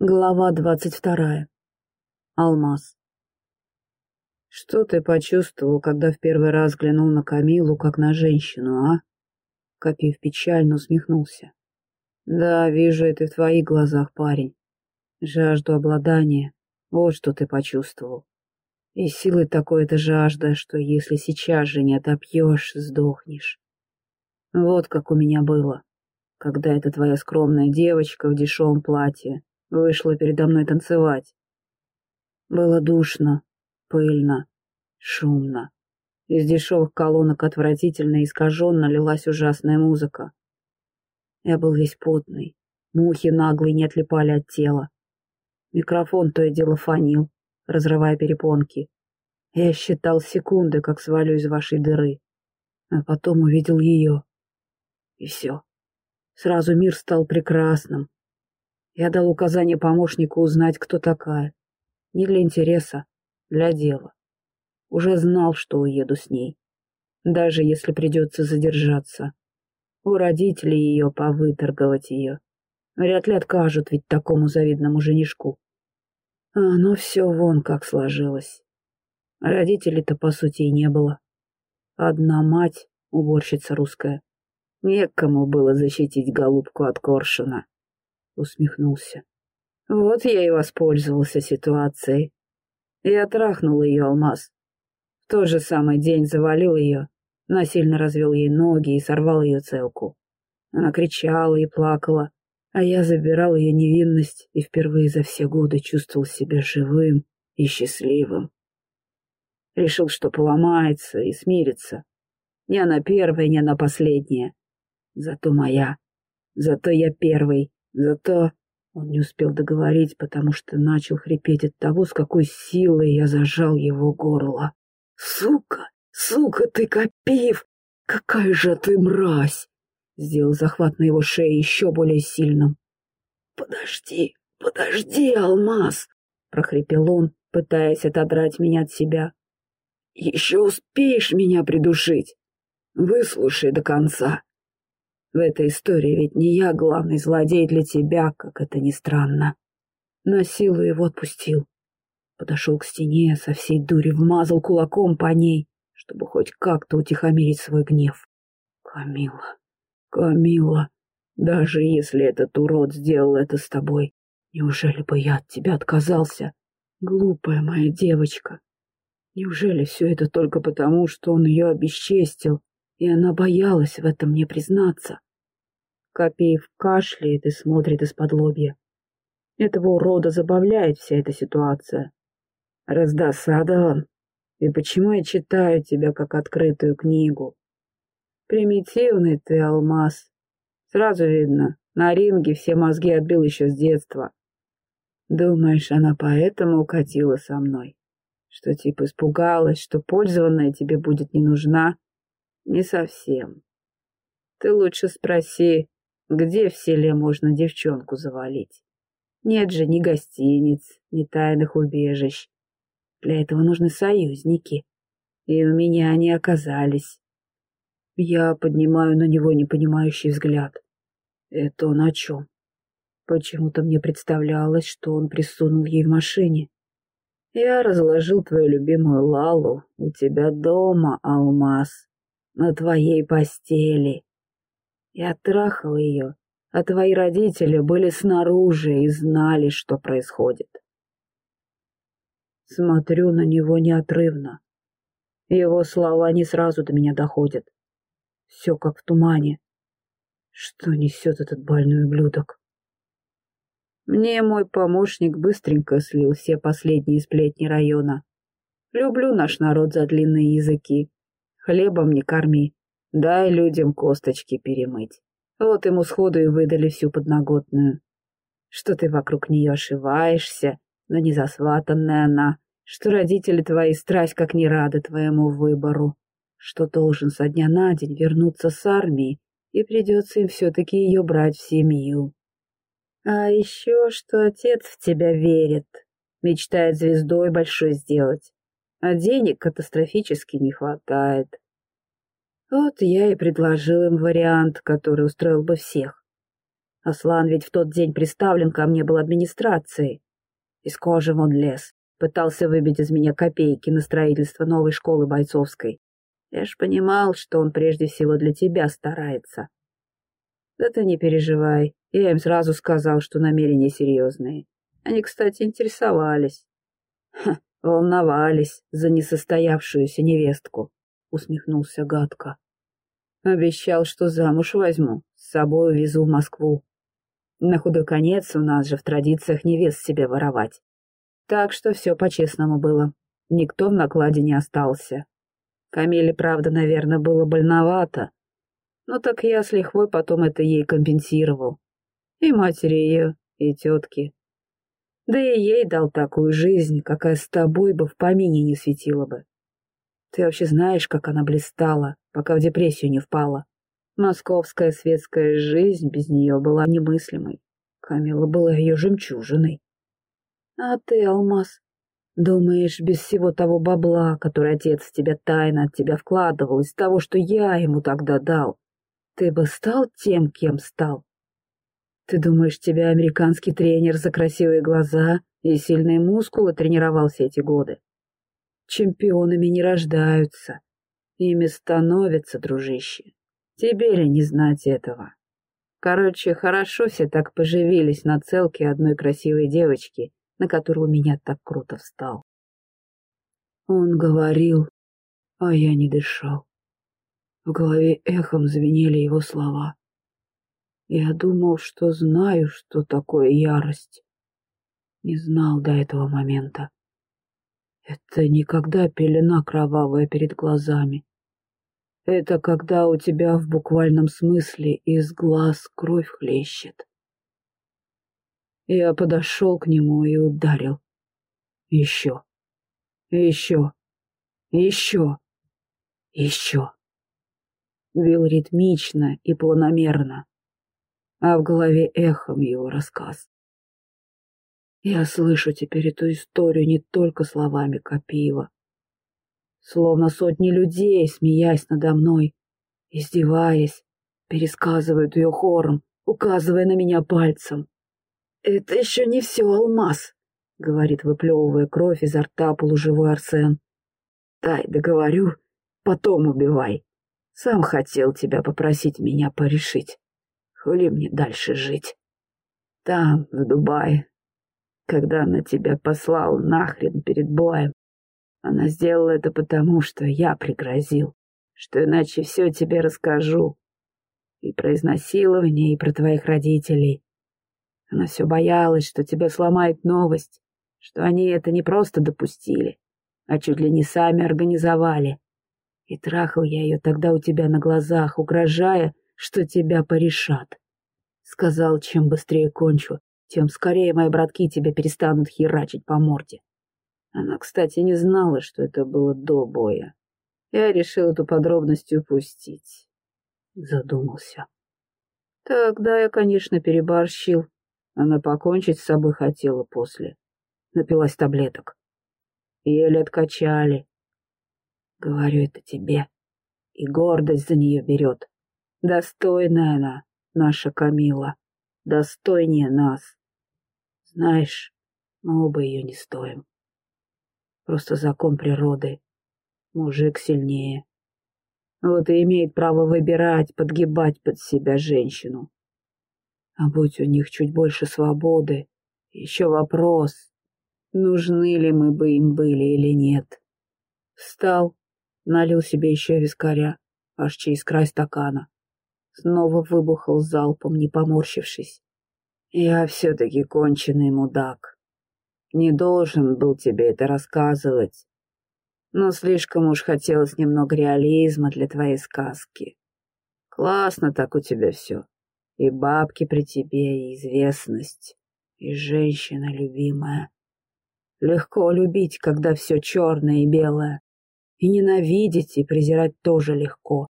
Глава двадцать вторая. Алмаз. Что ты почувствовал, когда в первый раз глянул на Камилу, как на женщину, а? Копив печально усмехнулся. Да, вижу это в твоих глазах, парень. Жажду обладания. Вот что ты почувствовал. И силы такой-то жажда, что если сейчас же не отопьешь, сдохнешь. Вот как у меня было, когда эта твоя скромная девочка в дешевом платье вышла передо мной танцевать. Было душно, пыльно, шумно. Из дешевых колонок отвратительно искаженно лилась ужасная музыка. Я был весь потный, мухи наглые не отлипали от тела. Микрофон то и дело фонил, разрывая перепонки. Я считал секунды, как свалю из вашей дыры. А потом увидел ее. И все. Сразу мир стал прекрасным, я дал указание помощнику узнать, кто такая. Не для интереса, для дела. Уже знал, что уеду с ней. Даже если придется задержаться. У родителей ее повыторговать ее. Вряд ли откажут ведь такому завидному женишку. А оно все вон как сложилось. Родителей-то, по сути, и не было. Одна мать, уборщица русская. Некому было защитить голубку от коршуна усмехнулся. Вот я и воспользовался ситуацией. Я трахнул ее алмаз. В тот же самый день завалил ее, насильно развел ей ноги и сорвал ее целку. Она кричала и плакала, а я забирал ее невинность и впервые за все годы чувствовал себя живым и счастливым. Решил, что поломается и смирится. Не она первая, не она последняя. Зато моя. Зато я первый, Зато он не успел договорить, потому что начал хрипеть от того, с какой силой я зажал его горло. «Сука! Сука ты, Копиев! Какая же ты мразь!» Сделал захват на его шее еще более сильным. «Подожди, подожди, Алмаз!» — прохрипел он, пытаясь отодрать меня от себя. «Еще успеешь меня придушить? Выслушай до конца. В этой истории ведь не я главный злодей для тебя, как это ни странно. На силу его отпустил. Подошел к стене, со всей дури вмазал кулаком по ней, чтобы хоть как-то утихомирить свой гнев. Камила, Камила, даже если этот урод сделал это с тобой, неужели бы я от тебя отказался? Глупая моя девочка. Неужели все это только потому, что он ее обесчестил, и она боялась в этом мне признаться. Копеев кашляет и смотрит из-под лобья. Этого урода забавляет вся эта ситуация. Раздосадован. И почему я читаю тебя как открытую книгу? Примитивный ты, алмаз. Сразу видно, на ринге все мозги отбил еще с детства. Думаешь, она поэтому укатила со мной? Что типа испугалась, что пользованная тебе будет не нужна? Не совсем. Ты лучше спроси, где в селе можно девчонку завалить? Нет же ни гостиниц, ни тайных убежищ. Для этого нужны союзники. И у меня они оказались. Я поднимаю на него непонимающий взгляд. Это он о чем? Почему-то мне представлялось, что он присунул ей в машине. Я разложил твою любимую Лалу у тебя дома, Алмаз на твоей постели. Я трахал ее, а твои родители были снаружи и знали, что происходит. Смотрю на него неотрывно. Его слова не сразу до меня доходят. Все как в тумане. Что несет этот больной ублюдок? Мне мой помощник быстренько слил все последние сплетни района. Люблю наш народ за длинные языки. Хлебом не корми, дай людям косточки перемыть. Вот ему сходу и выдали всю подноготную. Что ты вокруг нее ошиваешься, но не засватанная она, что родители твои страсть как не рады твоему выбору, что должен со дня на день вернуться с армии, и придется им все-таки ее брать в семью. А еще, что отец в тебя верит, мечтает звездой большой сделать, а денег катастрофически не хватает. Вот я и предложил им вариант, который устроил бы всех. Аслан ведь в тот день приставлен ко мне был администрацией. Из кожи вон лез, пытался выбить из меня копейки на строительство новой школы бойцовской. Я ж понимал, что он прежде всего для тебя старается. Да ты не переживай, я им сразу сказал, что намерения серьезные. Они, кстати, интересовались. Ха, волновались за несостоявшуюся невестку, усмехнулся гадко. Обещал, что замуж возьму, с собой увезу в Москву. На худой конец у нас же в традициях невест себе воровать. Так что все по-честному было. Никто в накладе не остался. Камиле, правда, наверное, было больновато. Но так я с лихвой потом это ей компенсировал. И матери ее, и тетки. Да и ей дал такую жизнь, какая с тобой бы в помине не светила бы. Ты вообще знаешь, как она блистала, пока в депрессию не впала. Московская светская жизнь без нее была немыслимой. Камила была ее жемчужиной. А ты, Алмаз, думаешь, без всего того бабла, который отец в тебя тайно от тебя вкладывал, из того, что я ему тогда дал, ты бы стал тем, кем стал? Ты думаешь, тебя американский тренер за красивые глаза и сильные мускулы тренировал все эти годы? Чемпионами не рождаются, ими становятся, дружище. Тебе ли не знать этого? Короче, хорошо все так поживились на целке одной красивой девочки, на которую меня так круто встал. Он говорил, а я не дышал. В голове эхом звенели его слова. Я думал, что знаю, что такое ярость. Не знал до этого момента. Это никогда пелена кровавая перед глазами. Это когда у тебя в буквальном смысле из глаз кровь хлещет. Я подошел к нему и ударил. Еще. Еще. Еще. Еще. Бил ритмично и планомерно, а в голове эхом его рассказ. Я слышу теперь эту историю не только словами Копиева, словно сотни людей, смеясь надо мной, издеваясь, пересказывают ее хором, указывая на меня пальцем. «Это еще не все, алмаз», — говорит, выплевывая кровь изо рта полуживой Арсен. «Дай, договорю, потом убивай. Сам хотел тебя попросить меня порешить. Хули мне дальше жить? Там, в Дубае, когда она тебя послал нахрен перед боем, она сделала это потому, что я пригрозил, что иначе все тебе расскажу. И про изнасилование, и про твоих родителей. Она все боялась, что тебя сломает новость, что они это не просто допустили, а чуть ли не сами организовали. И трахал я ее тогда у тебя на глазах, угрожая, что тебя порешат. Сказал, чем быстрее кончу, тем скорее мои братки тебя перестанут херачить по морде. Она, кстати, не знала, что это было до боя. Я решил эту подробность упустить. Задумался. Тогда я, конечно, переборщил. Она покончить с собой хотела после. Напилась таблеток. Еле откачали. Говорю это тебе. И гордость за нее берет. Достойная она, наша Камила. Достойнее нас. Знаешь, мы оба ее не стоим. Просто закон природы. Мужик сильнее. Вот и имеет право выбирать, подгибать под себя женщину. А будь у них чуть больше свободы, еще вопрос, нужны ли мы бы им были или нет. Встал, налил себе еще вискаря, аж через край стакана. Снова выбухал залпом, не поморщившись. Я все-таки конченый мудак. Не должен был тебе это рассказывать. Но слишком уж хотелось немного реализма для твоей сказки. Классно так у тебя все. И бабки при тебе, и известность, и женщина любимая. Легко любить, когда все черное и белое. И ненавидеть, и презирать тоже легко.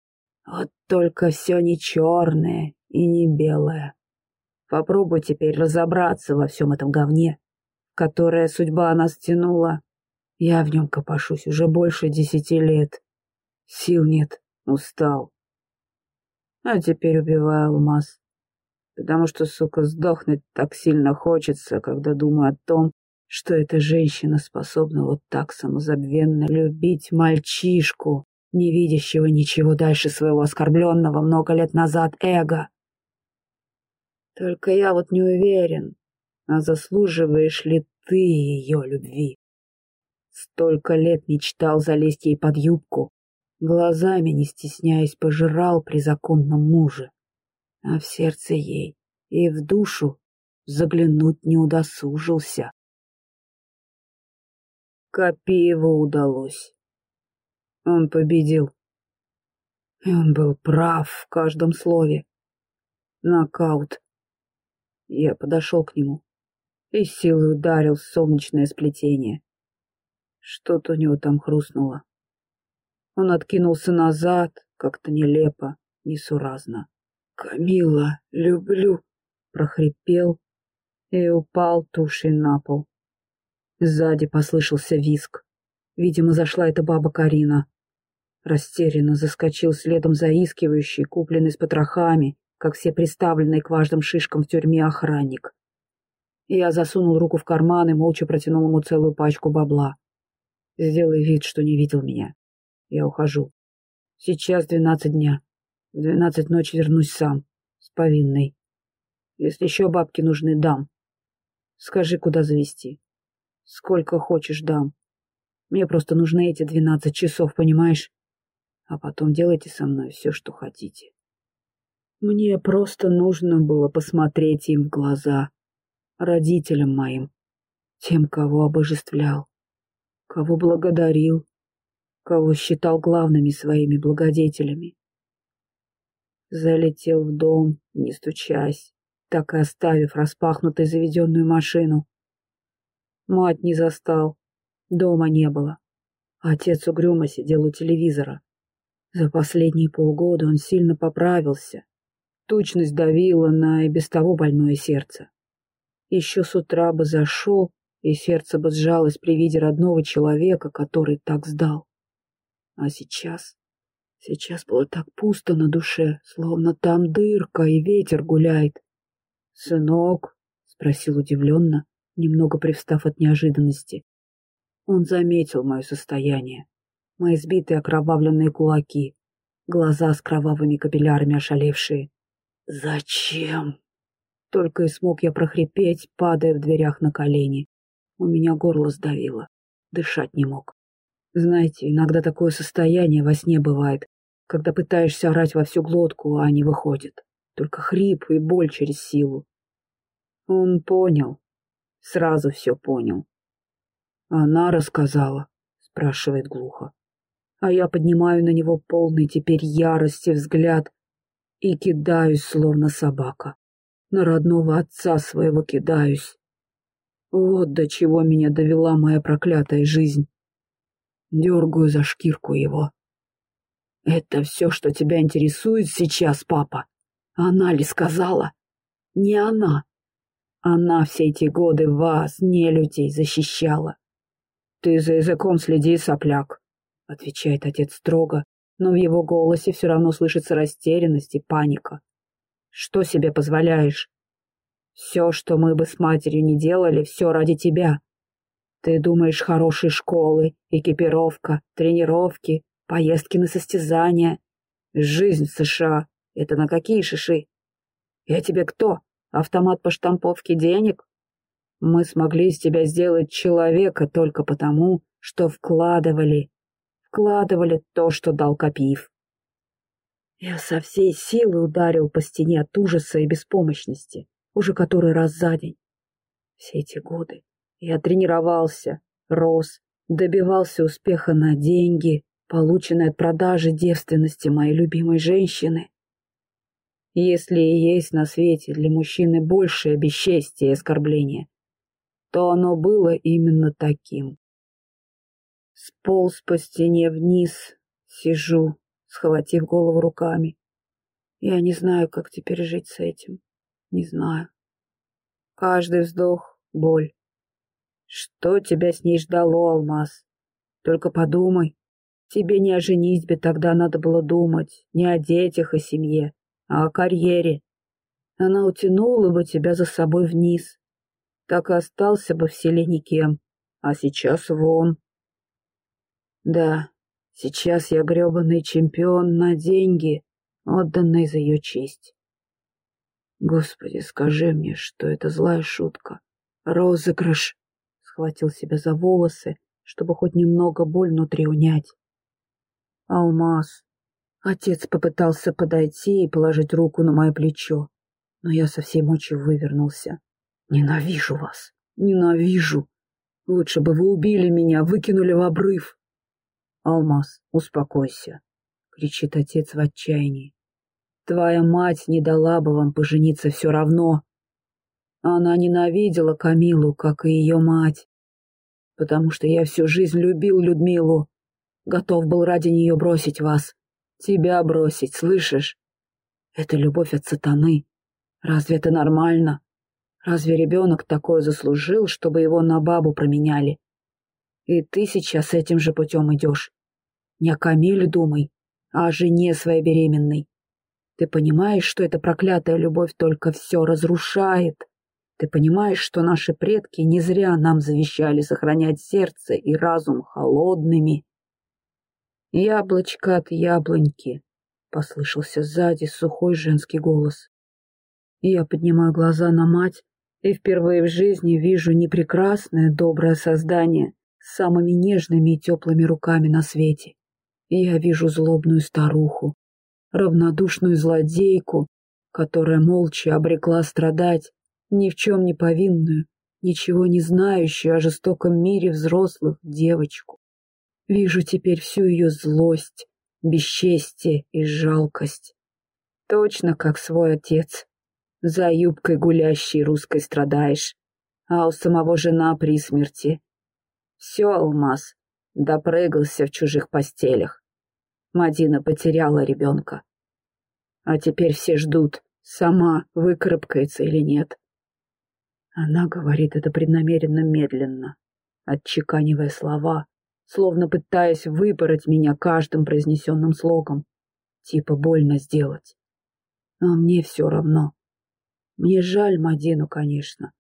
Вот только все не черное и не белое. Попробуй теперь разобраться во всем этом говне которое судьба нас тянула. Я в нем копошусь уже больше десяти лет. Сил нет, устал. А теперь убиваю алмаз. потому что, сука, сдохнуть так сильно хочется, когда думаю о том, что эта женщина способна вот так самозабвенно любить мальчишку, не видящего ничего дальше своего оскорбленного много лет назад эго. Только я вот не уверен, а заслуживаешь ли ты ее любви? Столько лет мечтал залезть ей под юбку, глазами, не стесняясь, пожирал при законном муже, а в сердце ей и в душу заглянуть не удосужился. Копиеву удалось. Он победил. И он был прав в каждом слове. Нокаут. Я подошел к нему и силой ударил в солнечное сплетение. Что-то у него там хрустнуло. Он откинулся назад, как-то нелепо, несуразно. «Камила, люблю!» — прохрипел и упал тушей на пол. Сзади послышался виск. Видимо, зашла эта баба Карина. Растерянно заскочил следом заискивающий, купленный с потрохами, как все приставленные к важным шишкам в тюрьме охранник. Я засунул руку в карман и молча протянул ему целую пачку бабла. Сделай вид, что не видел меня. Я ухожу. Сейчас двенадцать дня. В двенадцать ночи вернусь сам, с повинной. Если еще бабки нужны, дам. Скажи, куда завести. Сколько хочешь, дам. Мне просто нужны эти двенадцать часов, понимаешь? А потом делайте со мной все, что хотите. Мне просто нужно было посмотреть им в глаза, родителям моим, тем, кого обожествлял кого благодарил, кого считал главными своими благодетелями. Залетел в дом, не стучась, так и оставив распахнутой заведенную машину. Мать не застал, дома не было. Отец угрюмо сидел у телевизора. За последние полгода он сильно поправился. Тучность давила на и без того больное сердце. Еще с утра бы зашел, и сердце бы сжалось при виде родного человека, который так сдал. А сейчас... Сейчас было так пусто на душе, словно там дырка и ветер гуляет. «Сынок?» — спросил удивленно, немного привстав от неожиданности. Он заметил мое состояние, мои сбитые окровавленные кулаки, глаза с кровавыми капиллярами ошалевшие. «Зачем?» Только и смог я прохрипеть, падая в дверях на колени. У меня горло сдавило. Дышать не мог. Знаете, иногда такое состояние во сне бывает, когда пытаешься орать во всю глотку, а не выходит. Только хрип и боль через силу. Он понял. Сразу все понял. Она рассказала, спрашивает глухо. А я поднимаю на него полный теперь ярости взгляд и кидаюсь, словно собака. На родного отца своего кидаюсь. Вот до чего меня довела моя проклятая жизнь. Дергаю за шкирку его. Это все, что тебя интересует сейчас, папа. Она ли сказала? Не она. Она все эти годы вас, не людей, защищала. Ты за языком следи, сопляк, отвечает отец строго, но в его голосе все равно слышится растерянность и паника. Что себе позволяешь? Все, что мы бы с матерью не делали, все ради тебя. Ты думаешь, хорошие школы, экипировка, тренировки, поездки на состязания. Жизнь в США — это на какие шиши? Я тебе кто? Автомат по штамповке денег? Мы смогли из тебя сделать человека только потому, что вкладывали, вкладывали то, что дал Копиев. Я со всей силы ударил по стене от ужаса и беспомощности уже который раз за день. Все эти годы я тренировался, рос, добивался успеха на деньги, полученные от продажи девственности моей любимой женщины. Если и есть на свете для мужчины большее бесчестие и оскорбление, то оно было именно таким. Сполз по стене вниз, сижу, схватив голову руками. Я не знаю, как теперь жить с этим. Не знаю. Каждый вздох — боль. Что тебя с ней ждало, Алмаз? Только подумай. Тебе не о женитьбе тогда надо было думать, не о детях и семье, а о карьере. она утянула бы тебя за собой вниз. Так и остался бы в селе никем, а сейчас вон. Да, сейчас я гребаный чемпион на деньги, отданные за ее честь. Господи, скажи мне, что это злая шутка. Розыгрыш. Схватил себя за волосы, чтобы хоть немного боль внутри унять. Алмаз. Отец попытался подойти и положить руку на мое плечо, но я со всей мочи вывернулся. Ненавижу вас. Ненавижу. Лучше бы вы убили меня, выкинули в обрыв. Алмаз, успокойся, кричит отец в отчаянии. Твоя мать не дала бы вам пожениться все равно. Она ненавидела Камилу, как и ее мать, потому что я всю жизнь любил Людмилу, готов был ради нее бросить вас, тебя бросить, слышишь? Это любовь от сатаны. Разве это нормально? Разве ребенок такое заслужил, чтобы его на бабу променяли? И ты сейчас этим же путем идешь. Не о Камиле думай, а о жене своей беременной. Ты понимаешь, что эта проклятая любовь только все разрушает? Ты понимаешь, что наши предки не зря нам завещали сохранять сердце и разум холодными? «Яблочко от яблоньки», — послышался сзади сухой женский голос. Я поднимаю глаза на мать и впервые в жизни вижу не прекрасное, доброе создание самыми нежными и теплыми руками на свете. Я вижу злобную старуху, равнодушную злодейку, которая молча обрекла страдать ни в чем не повинную, ничего не знающую о жестоком мире взрослых девочку. Вижу теперь всю ее злость, бесчестие и жалкость. Точно как свой отец. За юбкой гулящей русской страдаешь, а у самого жена при смерти. Все, Алмаз, допрыгался в чужих постелях. Мадина потеряла ребенка. А теперь все ждут, сама выкарабкается или нет. Она говорит это преднамеренно медленно, отчеканивая слова, словно пытаясь выпороть меня каждым произнесенным слогом. Типа больно сделать. А мне все равно. Мне жаль Мадину, конечно.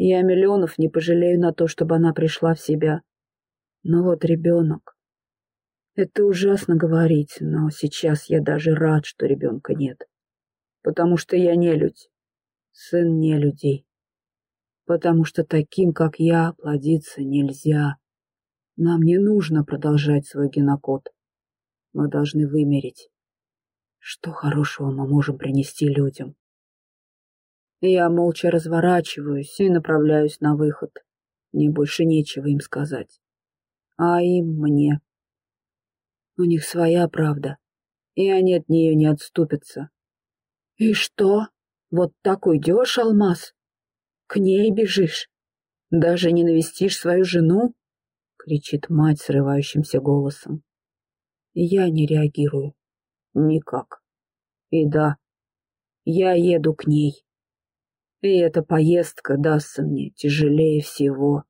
Я миллионов не пожалею на то, чтобы она пришла в себя. Но вот ребенок. Это ужасно говорить, но сейчас я даже рад, что ребенка нет. Потому что я не людь, сын не людей. Потому что таким, как я, плодиться нельзя. Нам не нужно продолжать свой генокод. Мы должны вымереть. Что хорошего мы можем принести людям? Я молча разворачиваюсь и направляюсь на выход. Мне больше нечего им сказать. А им мне. У них своя правда, и они от нее не отступятся. И что? Вот так уйдешь, Алмаз? К ней бежишь? Даже не навестишь свою жену? Кричит мать срывающимся голосом. Я не реагирую. Никак. И да, я еду к ней. И эта поездка дастся мне тяжелее всего.